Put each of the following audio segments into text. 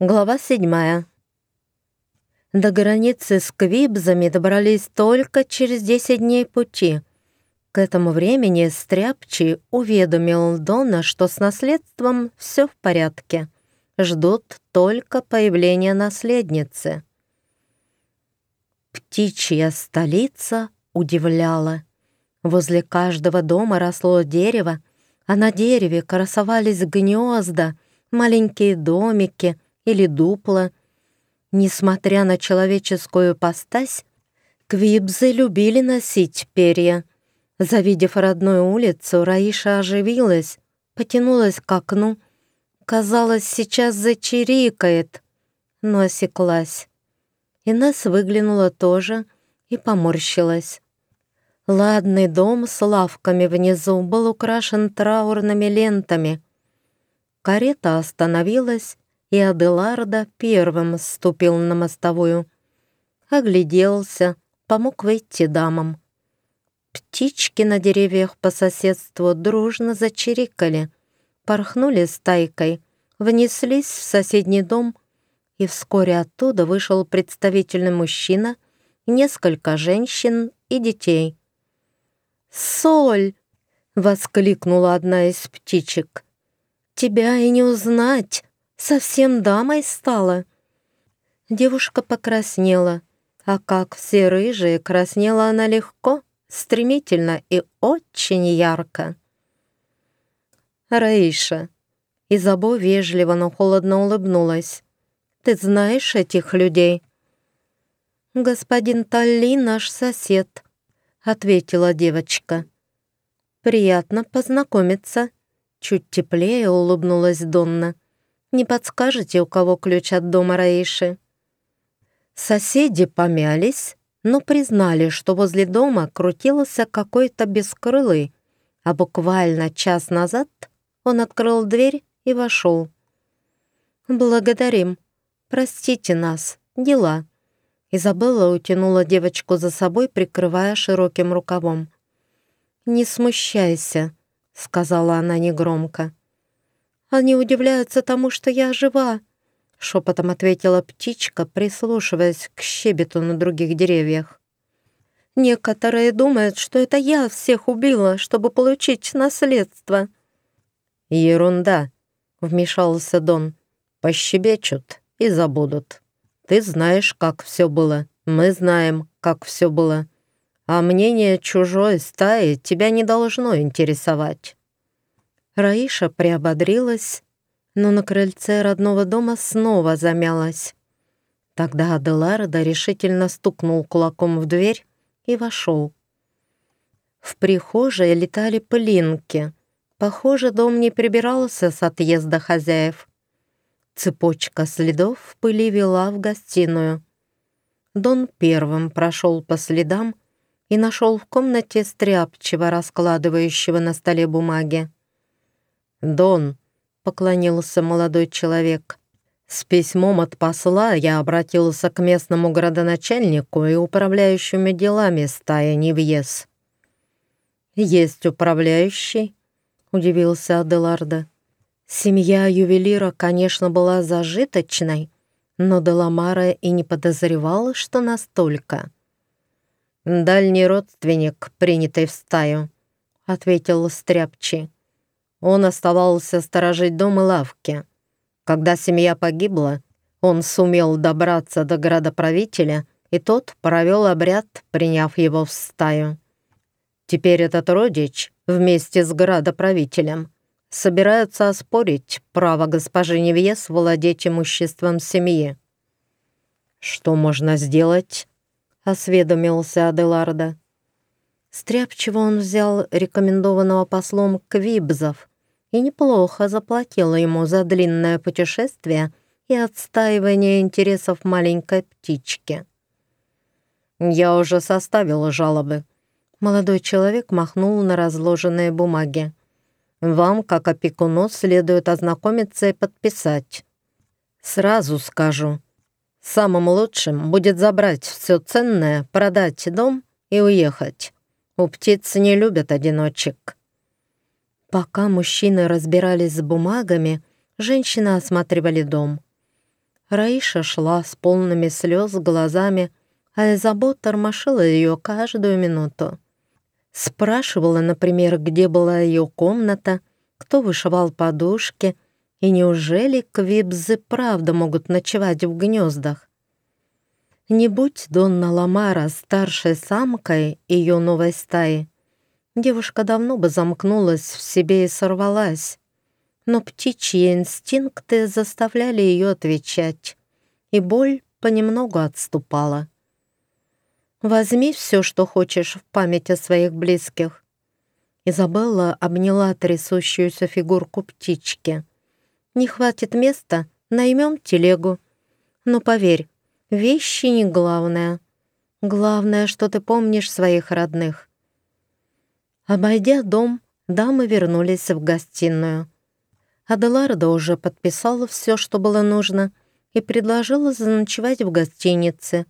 Глава седьмая. До границы с Квибзами добрались только через десять дней пути. К этому времени Стряпчий уведомил Дона, что с наследством все в порядке. Ждут только появления наследницы. Птичья столица удивляла. Возле каждого дома росло дерево, а на дереве красовались гнезда, маленькие домики — или дупла. Несмотря на человеческую постась, квибзы любили носить перья. Завидев родную улицу, Раиша оживилась, потянулась к окну. Казалось, сейчас зачирикает, но осеклась. Инесс выглянула тоже и поморщилась. Ладный дом с лавками внизу был украшен траурными лентами. Карета остановилась, и Аделарда первым ступил на мостовую. Огляделся, помог выйти дамам. Птички на деревьях по соседству дружно зачирикали, порхнули стайкой, внеслись в соседний дом, и вскоре оттуда вышел представительный мужчина, несколько женщин и детей. «Соль!» — воскликнула одна из птичек. «Тебя и не узнать! Совсем дамой стала?» Девушка покраснела, а как все рыжие, краснела она легко, стремительно и очень ярко. «Раиша», — Изабо вежливо, но холодно улыбнулась, «ты знаешь этих людей?» «Господин Талли наш сосед», — ответила девочка. «Приятно познакомиться», — чуть теплее улыбнулась Донна. Не подскажете, у кого ключ от дома Раиши?» Соседи помялись, но признали, что возле дома крутился какой-то бескрылый, а буквально час назад он открыл дверь и вошел. «Благодарим. Простите нас. Дела». Изабелла утянула девочку за собой, прикрывая широким рукавом. «Не смущайся», — сказала она негромко. Они удивляются тому, что я жива», — шепотом ответила птичка, прислушиваясь к щебету на других деревьях. «Некоторые думают, что это я всех убила, чтобы получить наследство». «Ерунда», — вмешался Дон. «Пощебечут и забудут. Ты знаешь, как все было. Мы знаем, как все было. А мнение чужой стаи тебя не должно интересовать». Раиша приободрилась, но на крыльце родного дома снова замялась. Тогда Аделарда решительно стукнул кулаком в дверь и вошел. В прихожей летали пылинки. Похоже, дом не прибирался с отъезда хозяев. Цепочка следов в пыли вела в гостиную. Дон первым прошел по следам и нашел в комнате стряпчиво раскладывающего на столе бумаги. «Дон», — поклонился молодой человек, «с письмом от посла я обратился к местному градоначальнику и управляющими делами стаи Невьес». «Есть управляющий?» — удивился Аделарда. Семья ювелира, конечно, была зажиточной, но Деламара и не подозревала, что настолько. «Дальний родственник, принятый в стаю», — ответил Стряпчий. Он оставался сторожить дом и лавки. Когда семья погибла, он сумел добраться до градоправителя, и тот провел обряд, приняв его в стаю. Теперь этот родич вместе с градоправителем собираются оспорить право госпожи Невьес владеть имуществом семьи. «Что можно сделать?» — осведомился Аделарда. Стряпчиво он взял рекомендованного послом Квибзов и неплохо заплатил ему за длинное путешествие и отстаивание интересов маленькой птички. «Я уже составил жалобы». Молодой человек махнул на разложенные бумаги. «Вам, как опекуну, следует ознакомиться и подписать. Сразу скажу, самым лучшим будет забрать все ценное, продать дом и уехать. У птиц не любят одиночек». Пока мужчины разбирались с бумагами, женщины осматривали дом. Раиша шла с полными слез глазами, а Изабот тормошила ее каждую минуту. Спрашивала, например, где была ее комната, кто вышивал подушки, и неужели квибзы правда могут ночевать в гнездах? Не будь Донна Ламара старшей самкой ее новой стаи, девушка давно бы замкнулась в себе и сорвалась но птичьи инстинкты заставляли ее отвечать, и боль понемногу отступала. «Возьми все, что хочешь в память о своих близких». Изабелла обняла трясущуюся фигурку птички. «Не хватит места, наймем телегу. Но поверь, вещи не главное. Главное, что ты помнишь своих родных». Обойдя дом, дамы вернулись в гостиную. Аделарда уже подписала все, что было нужно, и предложила заночевать в гостинице.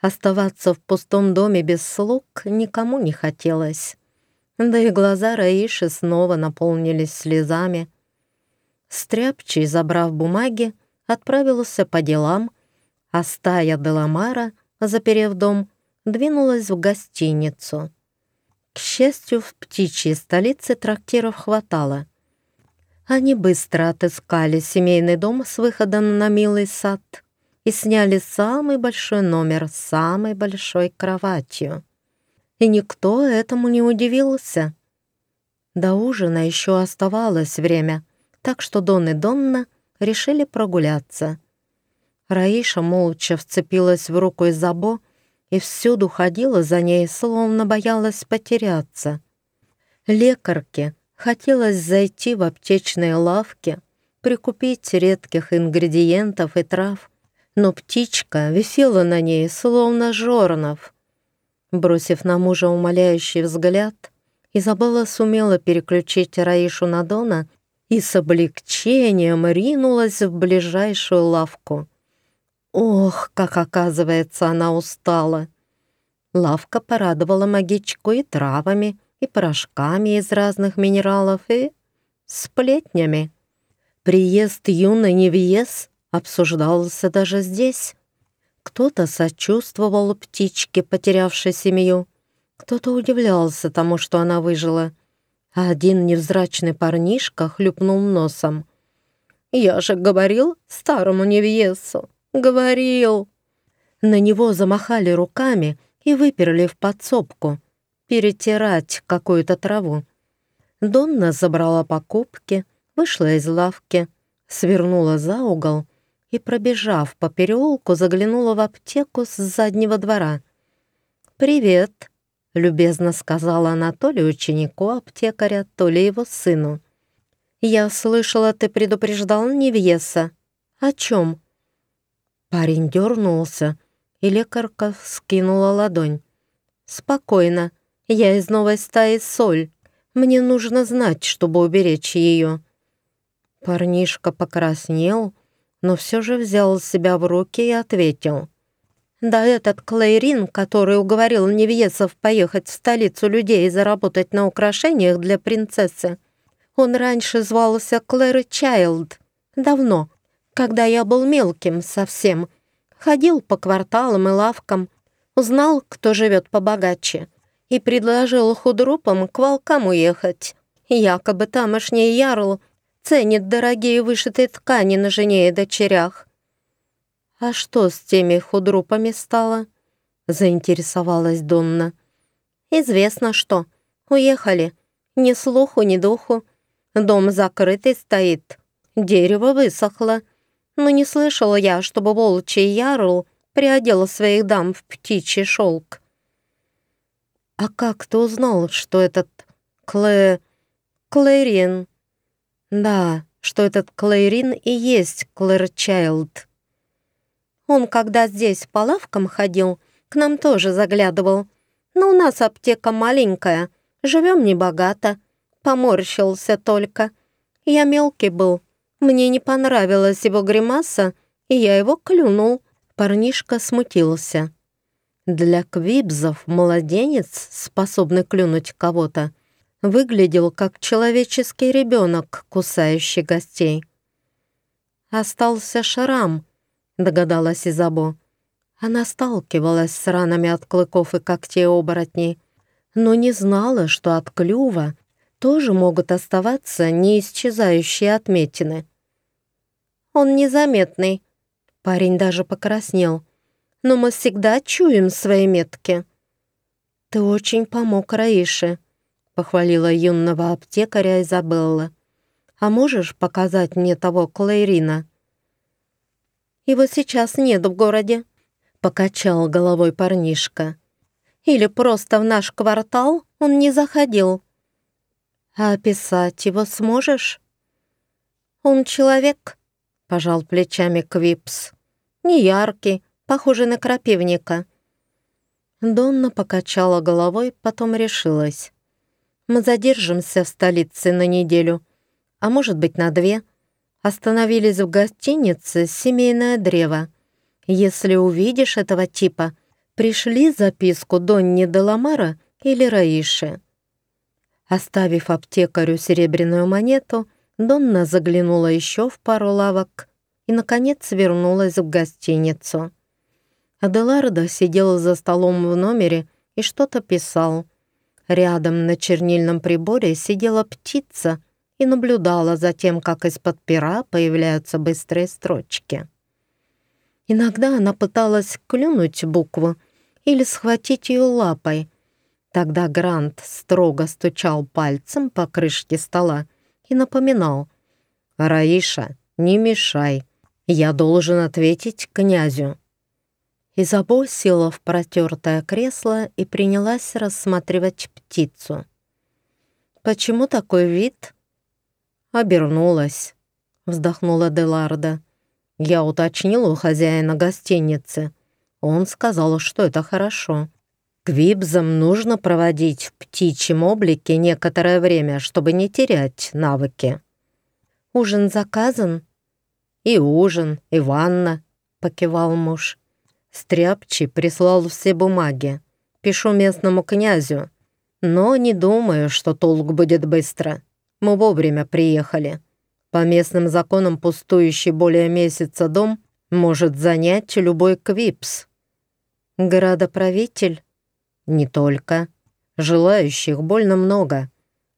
Оставаться в пустом доме без слуг никому не хотелось. Да и глаза Раиши снова наполнились слезами. Стряпчий, забрав бумаги, отправился по делам, а стая Деламара, заперев дом, двинулась в гостиницу. К счастью, в птичьей столице трактиров хватало — они быстро отыскали семейный дом с выходом на милый сад и сняли самый большой номер с самой большой кроватью. И никто этому не удивился. До ужина еще оставалось время, так что Дон и Донна решили прогуляться. Раиша молча вцепилась в руку Изабо и всюду ходила за ней, словно боялась потеряться. Лекарки Хотелось зайти в аптечные лавки, прикупить редких ингредиентов и трав, но птичка висела на ней, словно жорнов. Бросив на мужа умоляющий взгляд, Изабелла сумела переключить Раишу на Дона и с облегчением ринулась в ближайшую лавку. Ох, как оказывается, она устала. Лавка порадовала магичку и травами, и порошками из разных минералов, и сплетнями. Приезд юной невьес обсуждался даже здесь. Кто-то сочувствовал птичке, потерявшей семью, кто-то удивлялся тому, что она выжила, а один невзрачный парнишка хлюпнул носом. «Я же говорил старому невьесу, говорил!» На него замахали руками и выперли в подсобку — перетирать какую-то траву. Донна забрала покупки, вышла из лавки, свернула за угол и, пробежав по переулку, заглянула в аптеку с заднего двора. «Привет», — любезно сказала она то ли ученику аптекаря, то ли его сыну. «Я слышала, ты предупреждал Невьеса. О чем?» Парень дернулся, и лекарка скинула ладонь. «Спокойно. Я из новой стаи Соль. Мне нужно знать, чтобы уберечь ее». Парнишка покраснел, но все же взял себя в руки и ответил. «Да этот Клейрин, который уговорил Невьесов поехать в столицу людей и заработать на украшениях для принцессы, он раньше звался Клэр Чайлд. Давно, когда я был мелким совсем. Ходил по кварталам и лавкам, узнал, кто живет побогаче и предложил худрупам к волкам уехать. Якобы тамошний ярл ценит дорогие вышитые ткани на жене и дочерях. «А что с теми худрупами стало?» — заинтересовалась Донна. «Известно что. Уехали. Ни слуху, ни духу. Дом закрытый стоит. Дерево высохло. Но не слышала я, чтобы волчий ярл приодел своих дам в птичий шелк. «А как ты узнал, что этот Клэ... Клэрин?» «Да, что этот Клэрин и есть Клэр Чайлд». «Он, когда здесь по лавкам ходил, к нам тоже заглядывал. Но у нас аптека маленькая, живем небогато. Поморщился только. Я мелкий был. Мне не понравилась его гримаса, и я его клюнул». Парнишка смутился. Для квибзов младенец, способный клюнуть кого-то, выглядел как человеческий ребенок, кусающий гостей. Остался шрам, догадалась Изабо. Она сталкивалась с ранами от клыков и когтей оборотней, но не знала, что от клюва тоже могут оставаться неисчезающие отметины. «Он незаметный», — парень даже покраснел, «но мы всегда чуем свои метки». «Ты очень помог Раише», — похвалила юного аптекаря Изабелла. «А можешь показать мне того Клейрина?» «Его сейчас нет в городе», — покачал головой парнишка. «Или просто в наш квартал он не заходил». «А описать его сможешь?» «Он человек», — пожал плечами Квипс. «Не яркий, похожий на крапивника». Донна покачала головой, потом решилась. «Мы задержимся в столице на неделю, а может быть на две. Остановились в гостинице «Семейное древо». Если увидишь этого типа, пришли записку Донни Деламара или Раиши». Оставив аптекарю серебряную монету, Донна заглянула еще в пару лавок и, наконец, вернулась в гостиницу. Аделардо сидел за столом в номере и что-то писал. Рядом на чернильном приборе сидела птица и наблюдала за тем, как из-под пера появляются быстрые строчки. Иногда она пыталась клюнуть букву или схватить ее лапой. Тогда Грант строго стучал пальцем по крышке стола и напоминал «Раиша, не мешай, я должен ответить князю». Изабель села в протертое кресло и принялась рассматривать птицу. «Почему такой вид?» «Обернулась», — вздохнула Деларда. «Я уточнила у хозяина гостиницы. Он сказал, что это хорошо. Квибзам нужно проводить в птичьем облике некоторое время, чтобы не терять навыки». «Ужин заказан?» «И ужин, и ванна», — покивал муж. Стряпчий прислал все бумаги. Пишу местному князю. Но не думаю, что толк будет быстро. Мы вовремя приехали. По местным законам пустующий более месяца дом может занять любой квипс. Городоправитель? Не только. Желающих больно много.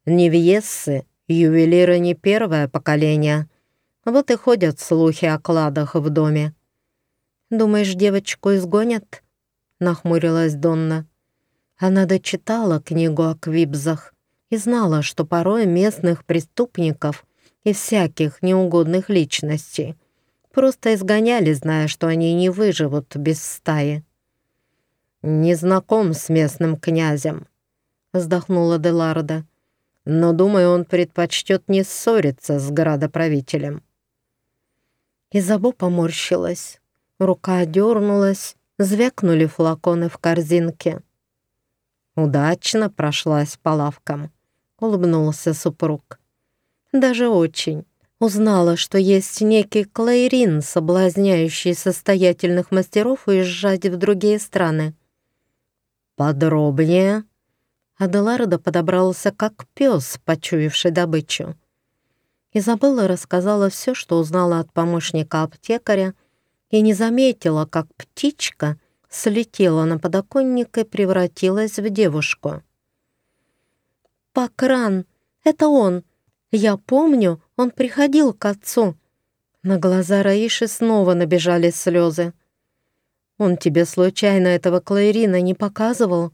Невьессы, ювелиры не первое поколение. Вот и ходят слухи о кладах в доме. «Думаешь, девочку изгонят?» — нахмурилась Донна. Она дочитала книгу о квибзах и знала, что порой местных преступников и всяких неугодных личностей просто изгоняли, зная, что они не выживут без стаи. «Не знаком с местным князем», — вздохнула Деларда. «Но, думаю, он предпочтет не ссориться с городоправителем». Изабо поморщилась. Рука дернулась, звякнули флаконы в корзинке. «Удачно прошлась по лавкам», — улыбнулся супруг. «Даже очень. Узнала, что есть некий Клейрин, соблазняющий состоятельных мастеров уезжать в другие страны». «Подробнее?» Аделардо подобрался как пес, почуявший добычу. Изабелла рассказала все, что узнала от помощника аптекаря, и не заметила, как птичка слетела на подоконник и превратилась в девушку. «Покран! Это он! Я помню, он приходил к отцу!» На глаза Раиши снова набежали слезы. «Он тебе случайно этого Клайрина не показывал?»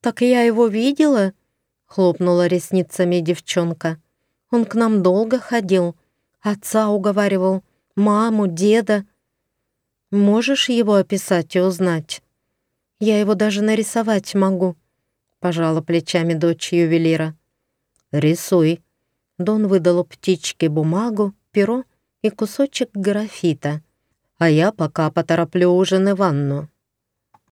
«Так я его видела?» — хлопнула ресницами девчонка. «Он к нам долго ходил. Отца уговаривал, маму, деда. Можешь его описать и узнать? Я его даже нарисовать могу», — пожала плечами дочь ювелира. «Рисуй». Дон выдал птичке бумагу, перо и кусочек графита. «А я пока потороплю ужин и ванну».